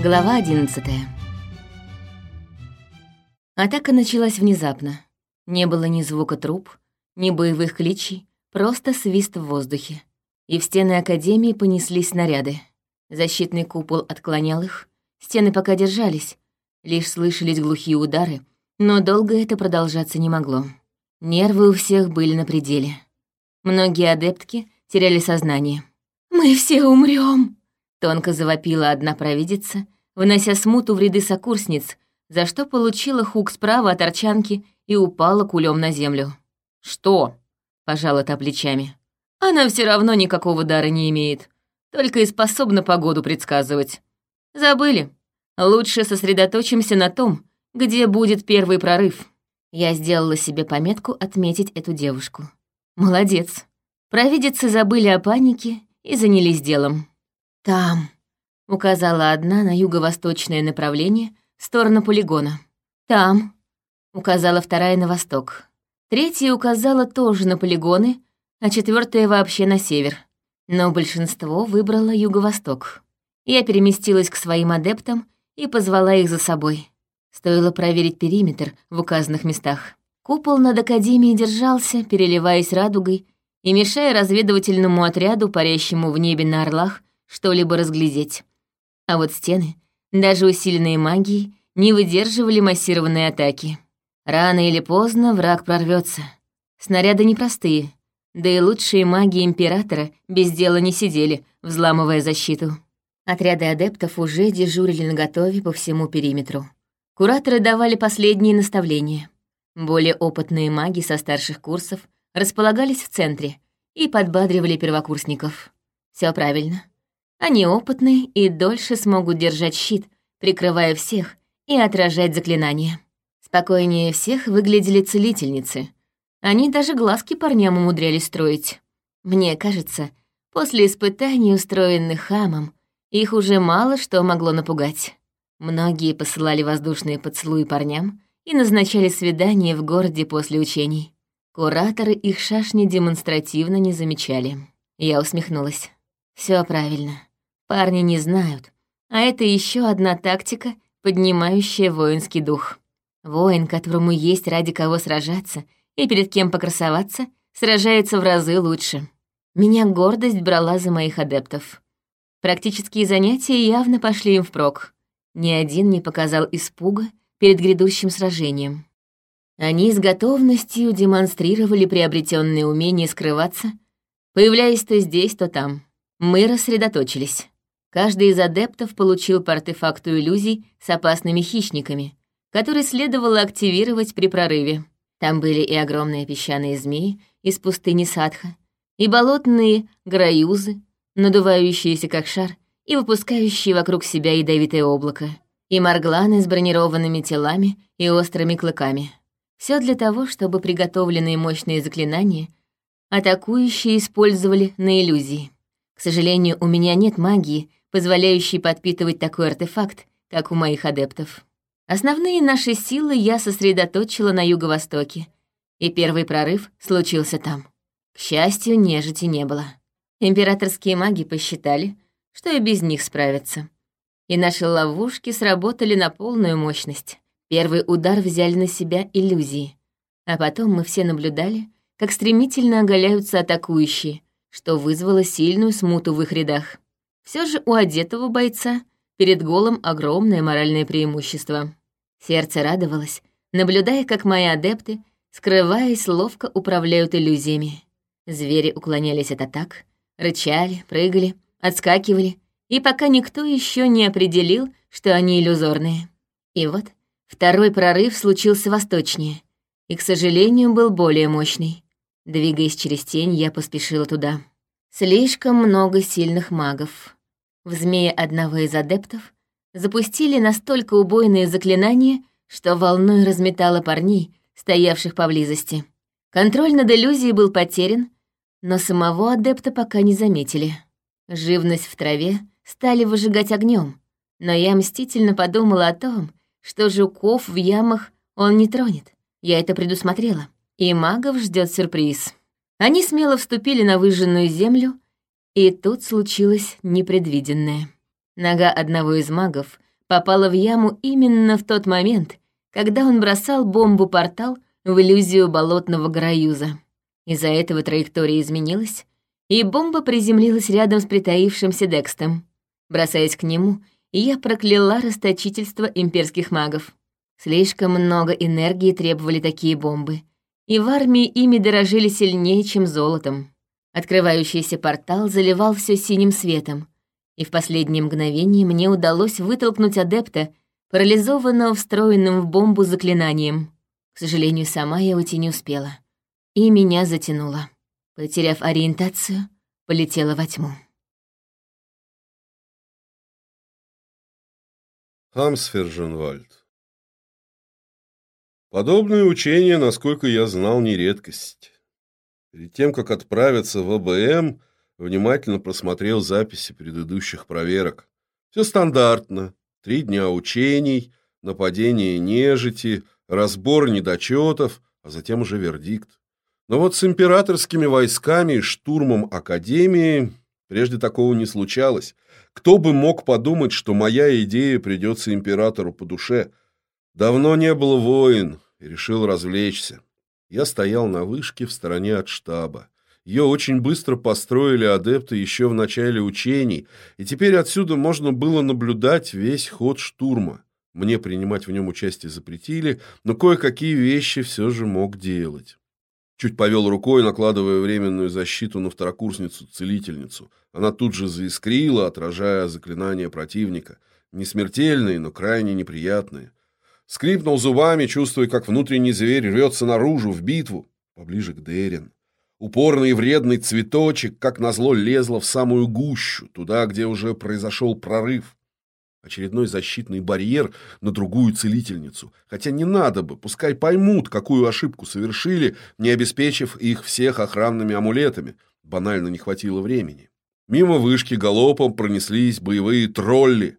Глава 11 Атака началась внезапно. Не было ни звука труп, ни боевых кличей, просто свист в воздухе. И в стены Академии понеслись снаряды. Защитный купол отклонял их, стены пока держались, лишь слышались глухие удары, но долго это продолжаться не могло. Нервы у всех были на пределе. Многие адептки теряли сознание. «Мы все умрем! Тонко завопила одна провидица, вынося смуту в ряды сокурсниц, за что получила хук справа от арчанки и упала кулем на землю. «Что?» — пожала та плечами. «Она все равно никакого дара не имеет, только и способна погоду предсказывать. Забыли. Лучше сосредоточимся на том, где будет первый прорыв». Я сделала себе пометку отметить эту девушку. Молодец. Провидицы забыли о панике и занялись делом. «Там», — указала одна на юго-восточное направление, в сторону полигона. «Там», — указала вторая на восток. Третья указала тоже на полигоны, а четвертая вообще на север. Но большинство выбрало юго-восток. Я переместилась к своим адептам и позвала их за собой. Стоило проверить периметр в указанных местах. Купол над Академией держался, переливаясь радугой и мешая разведывательному отряду, парящему в небе на орлах, что-либо разглядеть. А вот стены, даже усиленные магией, не выдерживали массированной атаки. Рано или поздно враг прорвется. Снаряды непростые, да и лучшие маги Императора без дела не сидели, взламывая защиту. Отряды адептов уже дежурили наготове по всему периметру. Кураторы давали последние наставления. Более опытные маги со старших курсов располагались в центре и подбадривали первокурсников. Все правильно. Они опытные и дольше смогут держать щит, прикрывая всех и отражать заклинания. Спокойнее всех выглядели целительницы. Они даже глазки парням умудрялись строить. Мне кажется, после испытаний, устроенных хамом, их уже мало что могло напугать. Многие посылали воздушные поцелуи парням и назначали свидания в городе после учений. Кураторы их шашни демонстративно не замечали. Я усмехнулась. Все правильно. Парни не знают. А это еще одна тактика, поднимающая воинский дух. Воин, которому есть ради кого сражаться и перед кем покрасоваться, сражается в разы лучше. Меня гордость брала за моих адептов. Практические занятия явно пошли им впрок. Ни один не показал испуга перед грядущим сражением. Они с готовностью демонстрировали приобретенные умения скрываться, появляясь то здесь, то там. Мы рассредоточились. Каждый из адептов получил по артефакту иллюзий с опасными хищниками, которые следовало активировать при прорыве. Там были и огромные песчаные змеи из пустыни Садха, и болотные граюзы, надувающиеся как шар и выпускающие вокруг себя ядовитое облако, и маргланы с бронированными телами и острыми клыками. Все для того, чтобы приготовленные мощные заклинания атакующие использовали на иллюзии. К сожалению, у меня нет магии, позволяющий подпитывать такой артефакт, как у моих адептов. Основные наши силы я сосредоточила на юго-востоке, и первый прорыв случился там. К счастью, нежити не было. Императорские маги посчитали, что и без них справятся. И наши ловушки сработали на полную мощность. Первый удар взяли на себя иллюзии. А потом мы все наблюдали, как стремительно оголяются атакующие, что вызвало сильную смуту в их рядах. Все же у одетого бойца перед голом огромное моральное преимущество. Сердце радовалось, наблюдая, как мои адепты, скрываясь, ловко управляют иллюзиями. Звери уклонялись от атак, рычали, прыгали, отскакивали, и пока никто еще не определил, что они иллюзорные. И вот второй прорыв случился восточнее, и, к сожалению, был более мощный. Двигаясь через тень, я поспешила туда. Слишком много сильных магов в змея одного из адептов запустили настолько убойные заклинания, что волной разметало парней, стоявших поблизости. Контроль над иллюзией был потерян, но самого адепта пока не заметили. Живность в траве стали выжигать огнем, но я мстительно подумала о том, что жуков в ямах он не тронет. Я это предусмотрела. И магов ждет сюрприз. Они смело вступили на выжженную землю и тут случилось непредвиденное. Нога одного из магов попала в яму именно в тот момент, когда он бросал бомбу-портал в иллюзию болотного граюза. Из-за этого траектория изменилась, и бомба приземлилась рядом с притаившимся Декстом. Бросаясь к нему, я прокляла расточительство имперских магов. Слишком много энергии требовали такие бомбы, и в армии ими дорожили сильнее, чем золотом. Открывающийся портал заливал все синим светом, и в последнее мгновение мне удалось вытолкнуть адепта, парализованного встроенным в бомбу заклинанием. К сожалению, сама я уйти не успела. И меня затянуло. Потеряв ориентацию, полетела во тьму. Хамсферженвальд. Подобные учения, насколько я знал, не редкость. Перед тем, как отправиться в АБМ, внимательно просмотрел записи предыдущих проверок. Все стандартно. Три дня учений, нападение нежити, разбор недочетов, а затем уже вердикт. Но вот с императорскими войсками и штурмом Академии прежде такого не случалось. Кто бы мог подумать, что моя идея придется императору по душе. Давно не был воин и решил развлечься. Я стоял на вышке в стороне от штаба. Ее очень быстро построили адепты еще в начале учений, и теперь отсюда можно было наблюдать весь ход штурма. Мне принимать в нем участие запретили, но кое-какие вещи все же мог делать. Чуть повел рукой, накладывая временную защиту на второкурсницу-целительницу. Она тут же заискрила, отражая заклинания противника. Не смертельные, но крайне неприятные. Скрипнул зубами, чувствуя, как внутренний зверь рвется наружу, в битву. Поближе к Дерин. Упорный и вредный цветочек, как назло, лезла в самую гущу, туда, где уже произошел прорыв. Очередной защитный барьер на другую целительницу. Хотя не надо бы, пускай поймут, какую ошибку совершили, не обеспечив их всех охранными амулетами. Банально не хватило времени. Мимо вышки галопом пронеслись боевые тролли.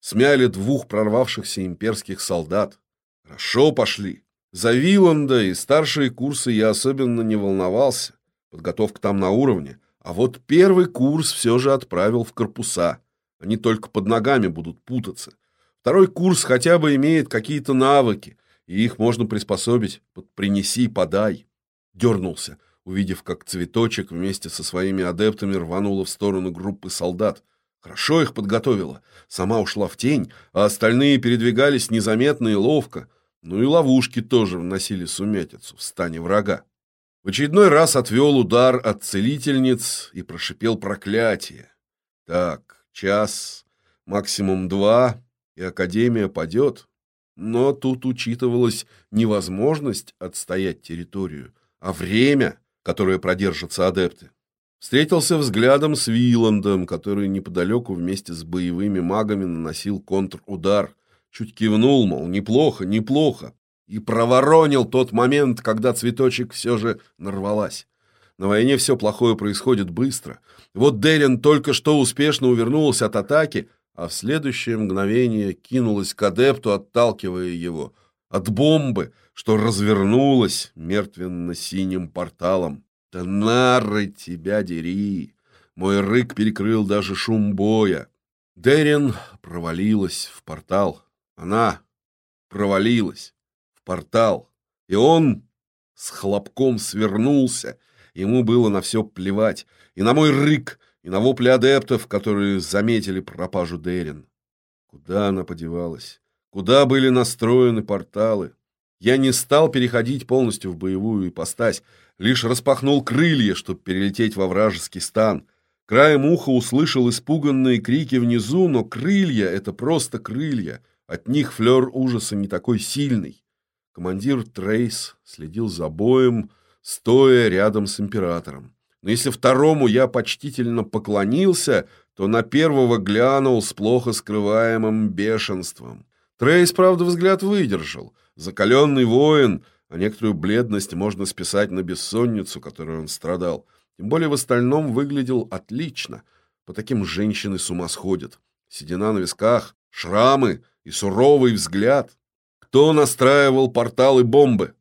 Смяли двух прорвавшихся имперских солдат. Хорошо пошли. За Виланда и старшие курсы я особенно не волновался. Подготовка там на уровне. А вот первый курс все же отправил в корпуса. Они только под ногами будут путаться. Второй курс хотя бы имеет какие-то навыки, и их можно приспособить под «принеси, подай». Дернулся, увидев, как цветочек вместе со своими адептами рванула в сторону группы солдат. Хорошо их подготовила. Сама ушла в тень, а остальные передвигались незаметно и ловко. Ну и ловушки тоже вносили сумятицу в стане врага. В очередной раз отвел удар от целительниц и прошипел проклятие. Так, час, максимум два, и Академия падет. Но тут учитывалась невозможность отстоять территорию, а время, которое продержатся адепты. Встретился взглядом с Виландом, который неподалеку вместе с боевыми магами наносил контрудар. Чуть кивнул, мол, неплохо, неплохо. И проворонил тот момент, когда цветочек все же нарвалась. На войне все плохое происходит быстро. Вот Дерин только что успешно увернулась от атаки, а в следующее мгновение кинулась к адепту, отталкивая его от бомбы, что развернулась мертвенно-синим порталом. «Да нары тебя дери!» Мой рык перекрыл даже шум боя. Дерин провалилась в портал. Она провалилась в портал. И он с хлопком свернулся — Ему было на все плевать. И на мой рык, и на вопли адептов, которые заметили пропажу Дерин. Куда она подевалась? Куда были настроены порталы? Я не стал переходить полностью в боевую ипостась, лишь распахнул крылья, чтобы перелететь во вражеский стан. Краем уха услышал испуганные крики внизу, но крылья — это просто крылья. От них флер ужаса не такой сильный. Командир Трейс следил за боем, стоя рядом с императором. Но если второму я почтительно поклонился, то на первого глянул с плохо скрываемым бешенством. Трейс, правда, взгляд выдержал. Закаленный воин, а некоторую бледность можно списать на бессонницу, которой он страдал. Тем более в остальном выглядел отлично. По таким женщины с ума сходят. Седина на висках, шрамы и суровый взгляд. Кто настраивал порталы бомбы?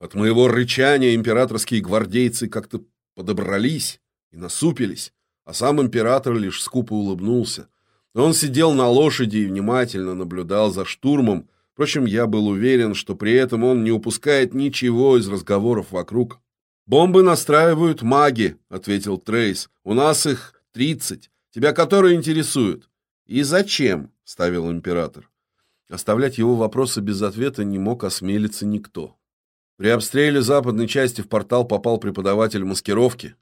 От моего рычания императорские гвардейцы как-то подобрались и насупились, а сам император лишь скупо улыбнулся. Он сидел на лошади и внимательно наблюдал за штурмом. Впрочем, я был уверен, что при этом он не упускает ничего из разговоров вокруг. «Бомбы настраивают маги», — ответил Трейс. «У нас их тридцать. Тебя которые интересуют?» «И зачем?» — ставил император. Оставлять его вопросы без ответа не мог осмелиться никто. При обстреле западной части в портал попал преподаватель маскировки.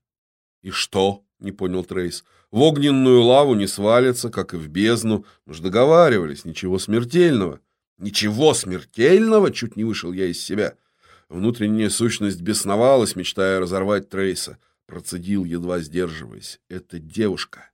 «И что?» — не понял Трейс. «В огненную лаву не свалится, как и в бездну. Мы же договаривались, ничего смертельного». «Ничего смертельного?» — чуть не вышел я из себя. Внутренняя сущность бесновалась, мечтая разорвать Трейса. Процедил, едва сдерживаясь. «Это девушка.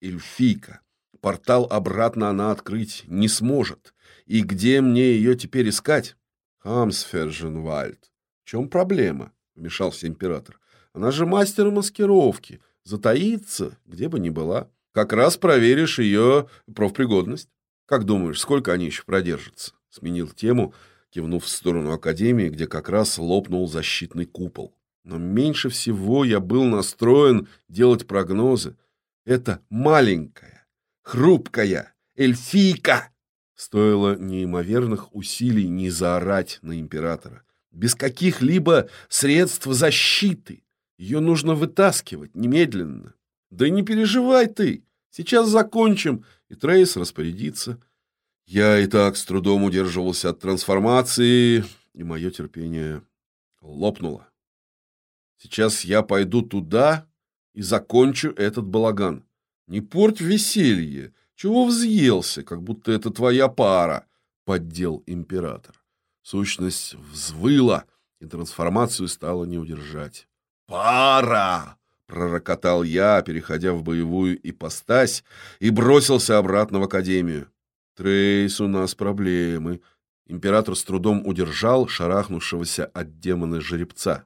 Эльфийка. Портал обратно она открыть не сможет. И где мне ее теперь искать?» «Хамсферженвальд. В чем проблема?» — вмешался император. «Она же мастер маскировки. Затаится, где бы ни была. Как раз проверишь ее профпригодность. Как думаешь, сколько они еще продержатся?» Сменил тему — кивнув в сторону Академии, где как раз лопнул защитный купол. Но меньше всего я был настроен делать прогнозы. Это маленькая, хрупкая эльфийка стоило неимоверных усилий не заорать на императора. Без каких-либо средств защиты. Ее нужно вытаскивать немедленно. Да не переживай ты, сейчас закончим, и Трейс распорядится. Я и так с трудом удерживался от трансформации, и мое терпение лопнуло. Сейчас я пойду туда и закончу этот балаган. Не порть веселье. Чего взъелся, как будто это твоя пара, поддел император. Сущность взвыла, и трансформацию стало не удержать. Пара! Пророкотал я, переходя в боевую ипостась, и бросился обратно в академию. Трейс, у нас проблемы. Император с трудом удержал шарахнувшегося от демона жеребца.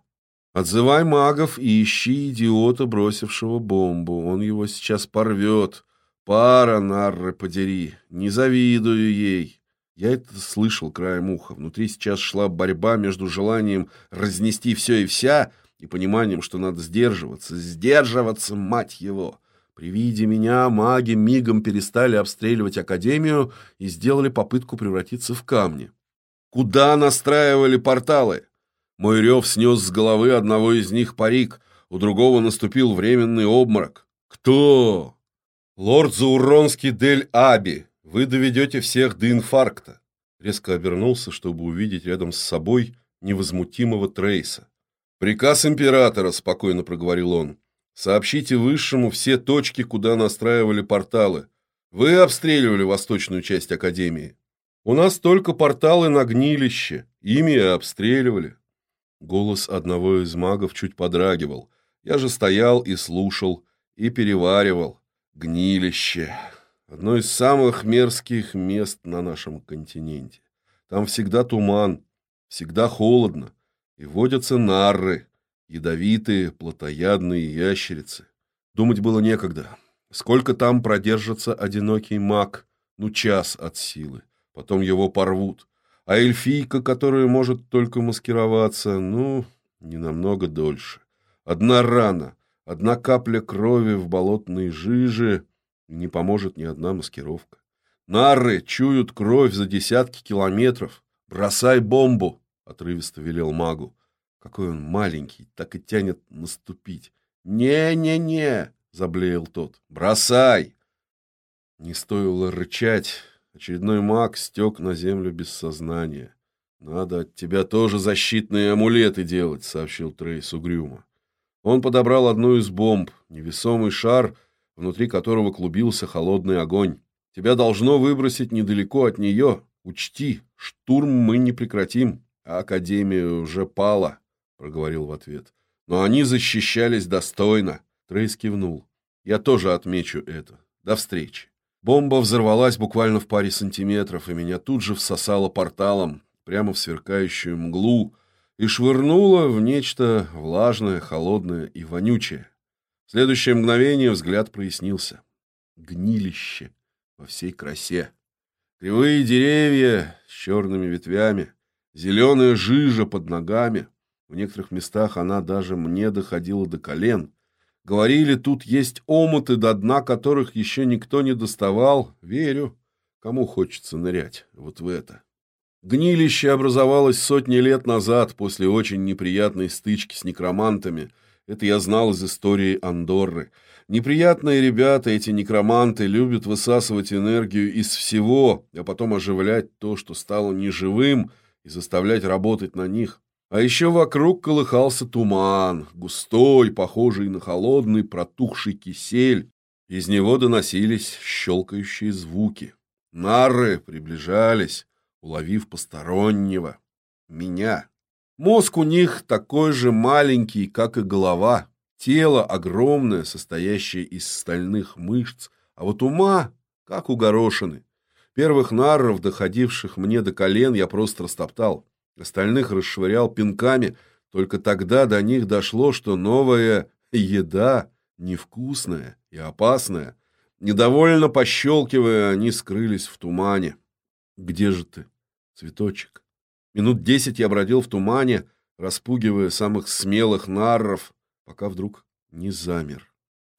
Отзывай магов и ищи идиота, бросившего бомбу. Он его сейчас порвет. Пара, нарры, подери. Не завидую ей. Я это слышал краем уха. Внутри сейчас шла борьба между желанием разнести все и вся и пониманием, что надо сдерживаться. Сдерживаться, мать его! При виде меня маги мигом перестали обстреливать Академию и сделали попытку превратиться в камни. Куда настраивали порталы? Мой рев снес с головы одного из них парик, у другого наступил временный обморок. Кто? Лорд Зауронский Дель Аби. Вы доведете всех до инфаркта. Резко обернулся, чтобы увидеть рядом с собой невозмутимого Трейса. Приказ императора, спокойно проговорил он. Сообщите Высшему все точки, куда настраивали порталы. Вы обстреливали восточную часть Академии. У нас только порталы на гнилище. Ими и обстреливали. Голос одного из магов чуть подрагивал. Я же стоял и слушал, и переваривал. Гнилище. Одно из самых мерзких мест на нашем континенте. Там всегда туман, всегда холодно, и водятся нарры, ядовитые, плотоядные ящерицы. Думать было некогда. Сколько там продержится одинокий маг? Ну, час от силы. Потом его порвут. А эльфийка, которая может только маскироваться, ну, не намного дольше. Одна рана, одна капля крови в болотной жиже, не поможет ни одна маскировка. Нары чуют кровь за десятки километров. Бросай бомбу, отрывисто велел магу. Какой он маленький, так и тянет наступить. «Не-не-не!» — заблеял тот. «Бросай!» Не стоило рычать. Очередной маг стек на землю без сознания. «Надо от тебя тоже защитные амулеты делать», — сообщил Трейс угрюмо. Он подобрал одну из бомб, невесомый шар, внутри которого клубился холодный огонь. «Тебя должно выбросить недалеко от нее. Учти, штурм мы не прекратим, Академия уже пала». — проговорил в ответ. «Но они защищались достойно», — Трейс кивнул. «Я тоже отмечу это. До встречи». Бомба взорвалась буквально в паре сантиметров, и меня тут же всосало порталом прямо в сверкающую мглу и швырнуло в нечто влажное, холодное и вонючее. В следующее мгновение взгляд прояснился. Гнилище во всей красе. Кривые деревья с черными ветвями, зеленая жижа под ногами — в некоторых местах она даже мне доходила до колен. Говорили, тут есть омуты, до дна которых еще никто не доставал. Верю. Кому хочется нырять вот в это. Гнилище образовалось сотни лет назад после очень неприятной стычки с некромантами. Это я знал из истории Андорры. Неприятные ребята, эти некроманты, любят высасывать энергию из всего, а потом оживлять то, что стало неживым, и заставлять работать на них. А еще вокруг колыхался туман, густой, похожий на холодный протухший кисель. Из него доносились щелкающие звуки. Нары приближались, уловив постороннего. Меня. Мозг у них такой же маленький, как и голова. Тело огромное, состоящее из стальных мышц, а вот ума, как у горошины. Первых нарров, доходивших мне до колен, я просто растоптал. Остальных расшвырял пинками. Только тогда до них дошло, что новая еда невкусная и опасная. Недовольно пощелкивая, они скрылись в тумане. «Где же ты, цветочек?» Минут десять я бродил в тумане, распугивая самых смелых нарров, пока вдруг не замер.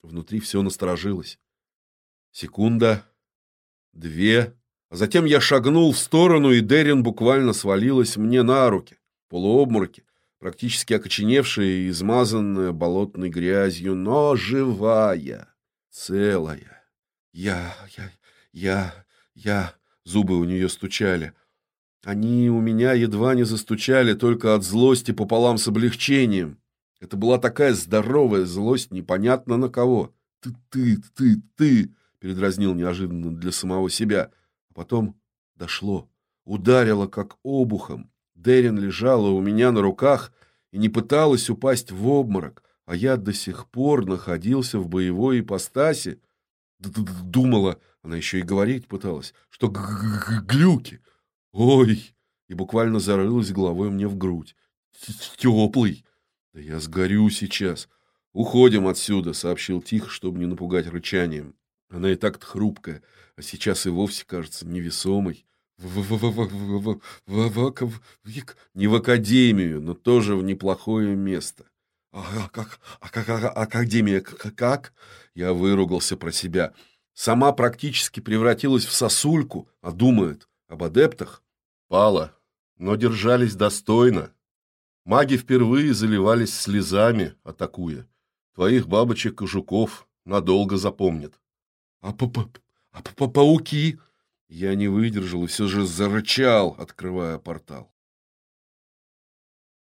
Внутри все насторожилось. Секунда, две, затем я шагнул в сторону, и Дерин буквально свалилась мне на руки, полуобмороки, практически окоченевшая и измазанная болотной грязью, но живая, целая. Я, я, я, я... Зубы у нее стучали. Они у меня едва не застучали, только от злости пополам с облегчением. Это была такая здоровая злость, непонятно на кого. «Ты, ты, ты, ты!» — передразнил неожиданно для самого себя — Потом дошло. Ударило, как обухом. Дерин лежала у меня на руках и не пыталась упасть в обморок, а я до сих пор находился в боевой ипостаси. Думала, она еще и говорить пыталась, что глюки. Ой! И буквально зарылась головой мне в грудь. Теплый! Да я сгорю сейчас. Уходим отсюда, сообщил тихо, чтобы не напугать рычанием. Она и так-то хрупкая, а сейчас и вовсе кажется невесомой. Не в академию, но тоже в неплохое место. А как, а как, а, академия, как? Я выругался про себя. Сама практически превратилась в сосульку, а думает об адептах. Пала, но держались достойно. Маги впервые заливались слезами, атакуя. Твоих бабочек и жуков надолго запомнят. А, па -па а па -па пауки? Я не выдержал и все же зарычал, открывая портал.